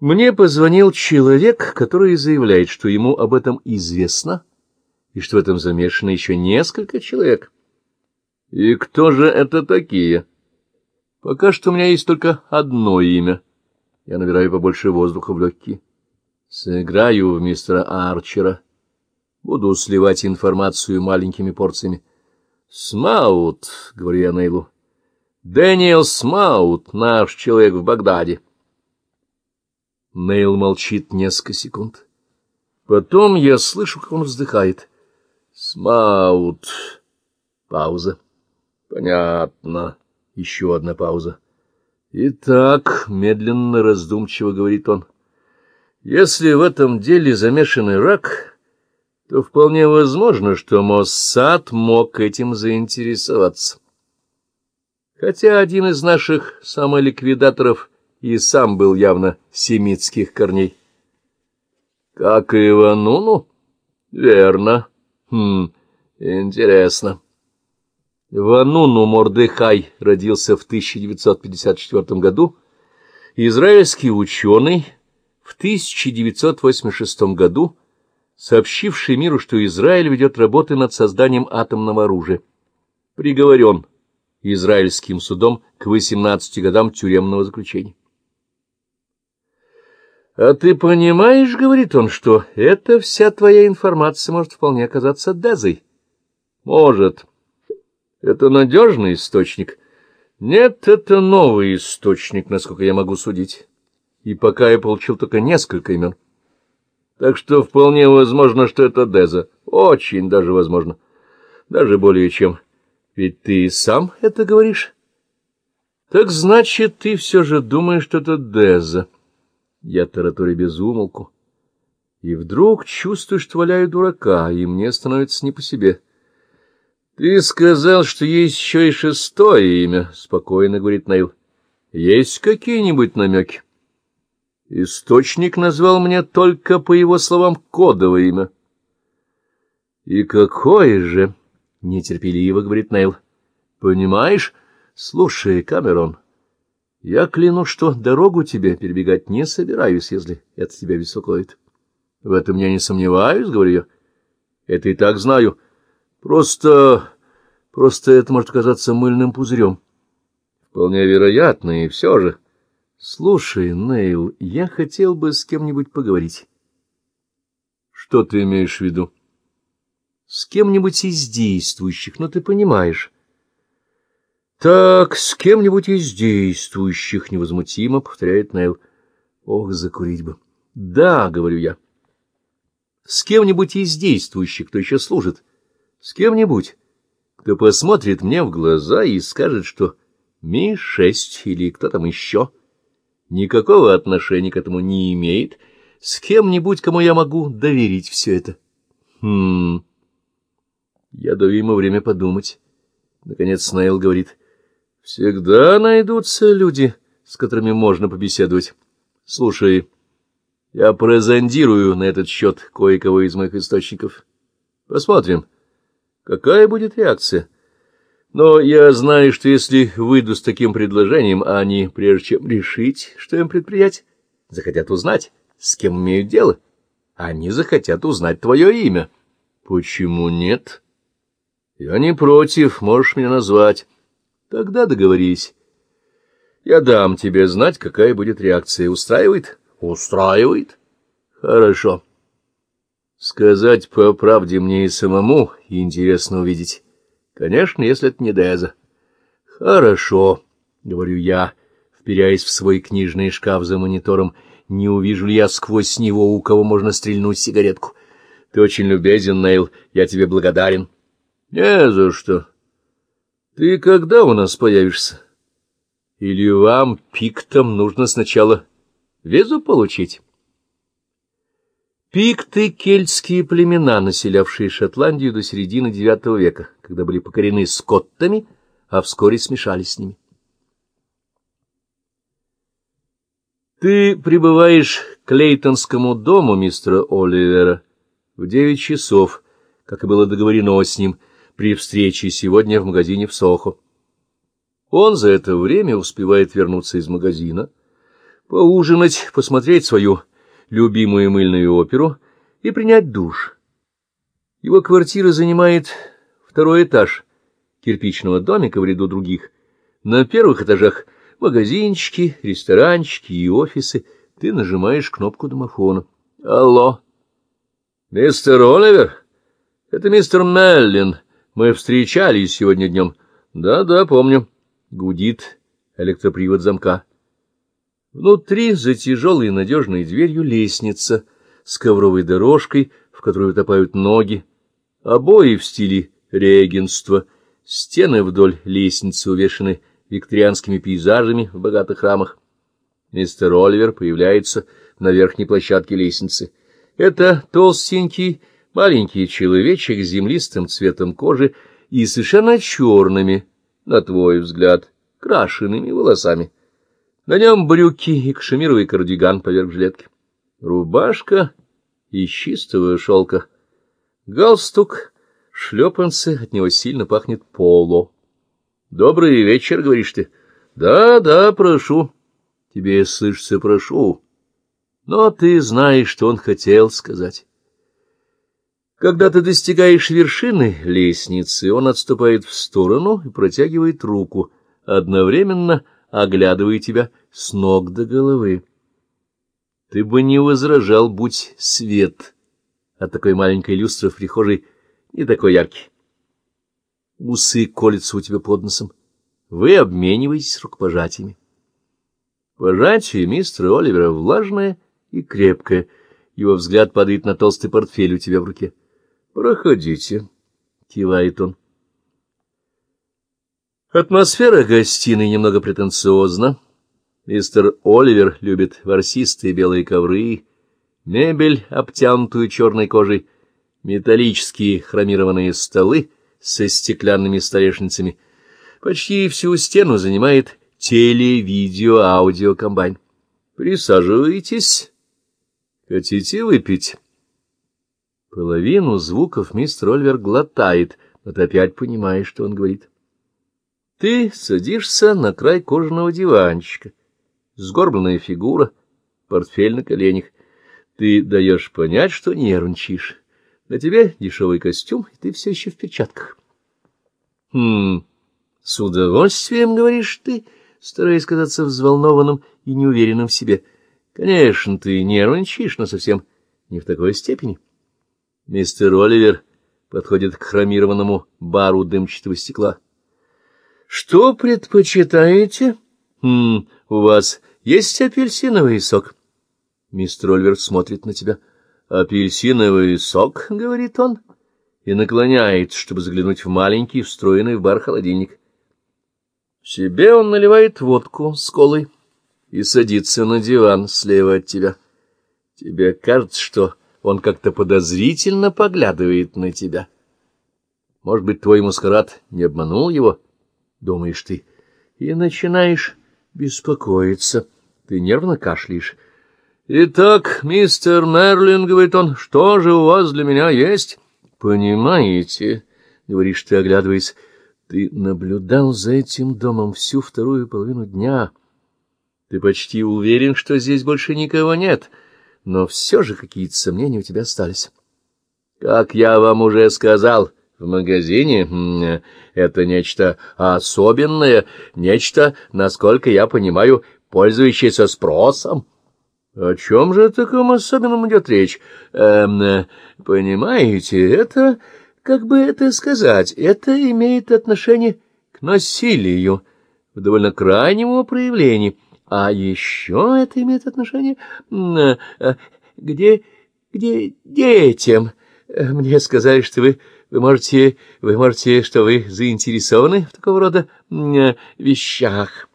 Мне позвонил человек, который заявляет, что ему об этом известно, и что в этом замешано еще несколько человек. И кто же это такие? Пока что у меня есть только одно имя. Я набираю побольше воздуха в легкие. Сыграю в мистера Арчера. Буду сливать информацию маленькими порциями. «Смаут», — говорю я Нейлу. «Дэниел Смаут, наш человек в Багдаде». Нейл молчит несколько секунд. Потом я слышу, как он вздыхает. «Смаут». Пауза. «Понятно». Еще одна пауза. «Итак», — медленно, раздумчиво говорит он, — «если в этом деле замешан Ирак...» то вполне возможно, что Моссад мог этим заинтересоваться. Хотя один из наших самоликвидаторов и сам был явно семитских корней. Как и Ивануну? Верно. Хм, интересно. Вануну Мордехай родился в 1954 году, израильский ученый в 1986 году сообщивший миру, что Израиль ведет работы над созданием атомного оружия. Приговорен израильским судом к 18 годам тюремного заключения. «А ты понимаешь, — говорит он, — что эта вся твоя информация может вполне оказаться дезой?» «Может. Это надежный источник?» «Нет, это новый источник, насколько я могу судить. И пока я получил только несколько имен». Так что вполне возможно, что это Деза. Очень даже возможно. Даже более чем. Ведь ты сам это говоришь. Так значит, ты все же думаешь, что это Деза. Я тараторю без умолку. И вдруг чувствую, что валяю дурака, и мне становится не по себе. Ты сказал, что есть еще и шестое имя, — спокойно говорит Наил. Есть какие-нибудь намеки? Источник назвал мне только, по его словам, кодовое имя. — И какое же? — нетерпеливо говорит Нейл. — Понимаешь? Слушай, Камерон, я клянусь, что дорогу тебе перебегать не собираюсь, если это тебя беспокоит. — В этом я не сомневаюсь, — говорю я. — Это и так знаю. Просто... просто это может казаться мыльным пузырем. — Вполне вероятно, и все же... Слушай, Нейл, я хотел бы с кем-нибудь поговорить. Что ты имеешь в виду? С кем-нибудь из действующих, но ну, ты понимаешь. Так, с кем-нибудь из действующих, невозмутимо повторяет Нейл. Ох, закурить бы. Да, говорю я. С кем-нибудь из действующих, кто еще служит. С кем-нибудь, кто посмотрит мне в глаза и скажет, что Ми-6 или кто там еще — никакого отношения к этому не имеет, с кем-нибудь, кому я могу доверить все это. Хм... Я даю ему время подумать. Наконец Снейл говорит, «Всегда найдутся люди, с которыми можно побеседовать. Слушай, я прозондирую на этот счет кое-кого из моих источников. Посмотрим, какая будет реакция». Но я знаю, что если выйду с таким предложением, они, прежде чем решить, что им предпринять, захотят узнать, с кем имеют дело. Они захотят узнать твое имя. Почему нет? Я не против, можешь меня назвать. Тогда договорись. Я дам тебе знать, какая будет реакция. Устраивает? Устраивает. Хорошо. Сказать по правде мне и самому интересно увидеть. Конечно, если это не Деза. Хорошо, — говорю я, вперяясь в свой книжный шкаф за монитором. Не увижу ли я сквозь него, у кого можно стрельнуть сигаретку? Ты очень любезен, Нейл, я тебе благодарен. Не за что. Ты когда у нас появишься? Или вам, пиктам, нужно сначала визу получить? Пикты — кельтские племена, населявшие Шотландию до середины IX века, когда были покорены скоттами, а вскоре смешались с ними. Ты прибываешь к Лейтонскому дому мистера Оливера в девять часов, как и было договорено с ним при встрече сегодня в магазине в Сохо. Он за это время успевает вернуться из магазина, поужинать, посмотреть свою любимую мыльную оперу и принять душ. Его квартира занимает второй этаж кирпичного домика в ряду других. На первых этажах магазинчики, ресторанчики и офисы. Ты нажимаешь кнопку домофона. Алло. Мистер Оливер? Это мистер Меллин. Мы встречались сегодня днем. Да-да, помню. Гудит электропривод замка. Внутри за тяжелой и надежной дверью лестница с ковровой дорожкой, в которой утопают ноги, обои в стиле регенства, стены вдоль лестницы увешаны викторианскими пейзажами в богатых рамах. Мистер Оливер появляется на верхней площадке лестницы. Это толстенький маленький человечек с землистым цветом кожи и совершенно черными, на твой взгляд, крашенными волосами. На нем брюки и кашемировый кардиган поверх жилетки. Рубашка из чистого шелка. Галстук, шлепанцы, от него сильно пахнет поло. Добрый вечер, говоришь ты. Да, да, прошу. Тебе слышится прошу. Но ты знаешь, что он хотел сказать. Когда ты достигаешь вершины лестницы, он отступает в сторону и протягивает руку, одновременно оглядывая тебя с ног до головы. Ты бы не возражал, будь свет от такой маленькой люстры в прихожей не такой яркий. Усы колются у тебя под носом. Вы обмениваетесь рукопожатиями. Пожатие мистера Оливера влажное и крепкое. Его взгляд падает на толстый портфель у тебя в руке. «Проходите», — кивает он. Атмосфера гостиной немного претенциозна. Мистер Оливер любит ворсистые белые ковры, мебель, обтянутую черной кожей, металлические хромированные столы со стеклянными столешницами. Почти всю стену занимает теле-видео-аудио-комбайн. Присаживайтесь. Хотите выпить? Половину звуков мистер Оливер глотает, но ты опять понимаешь, что он говорит. Ты садишься на край кожаного диванчика, сгорбленная фигура, портфель на коленях. Ты даешь понять, что нервничаешь. На тебе дешевый костюм, и ты все еще в перчатках. — Хм, с удовольствием, говоришь ты, стараясь казаться взволнованным и неуверенным в себе. Конечно, ты нервничаешь, но совсем не в такой степени. Мистер Оливер подходит к хромированному бару дымчатого стекла. Что предпочитаете? Хм, у вас есть апельсиновый сок? Мистер Ольверт смотрит на тебя. Апельсиновый сок, говорит он, и наклоняет, чтобы заглянуть в маленький, встроенный в бар холодильник. Себе он наливает водку с колой и садится на диван слева от тебя. Тебе кажется, что он как-то подозрительно поглядывает на тебя. Может быть, твой маскарад не обманул его? — думаешь ты, и начинаешь беспокоиться. Ты нервно кашляешь. «Итак, мистер Мерлин, — говорит он, — что же у вас для меня есть?» «Понимаете, — говоришь ты, оглядываясь, — ты наблюдал за этим домом всю вторую половину дня. Ты почти уверен, что здесь больше никого нет, но все же какие-то сомнения у тебя остались. Как я вам уже сказал, — в магазине это нечто особенное, нечто, насколько я понимаю, пользующееся спросом. О чем же таком особенном идет речь? Эм, понимаете, это, как бы это сказать, это имеет отношение к насилию в довольно крайнему проявлении. А еще это имеет отношение э, где, где детям. Мне сказали, что вы вы можете, вы можете, что вы заинтересованы в такого рода э, вещах.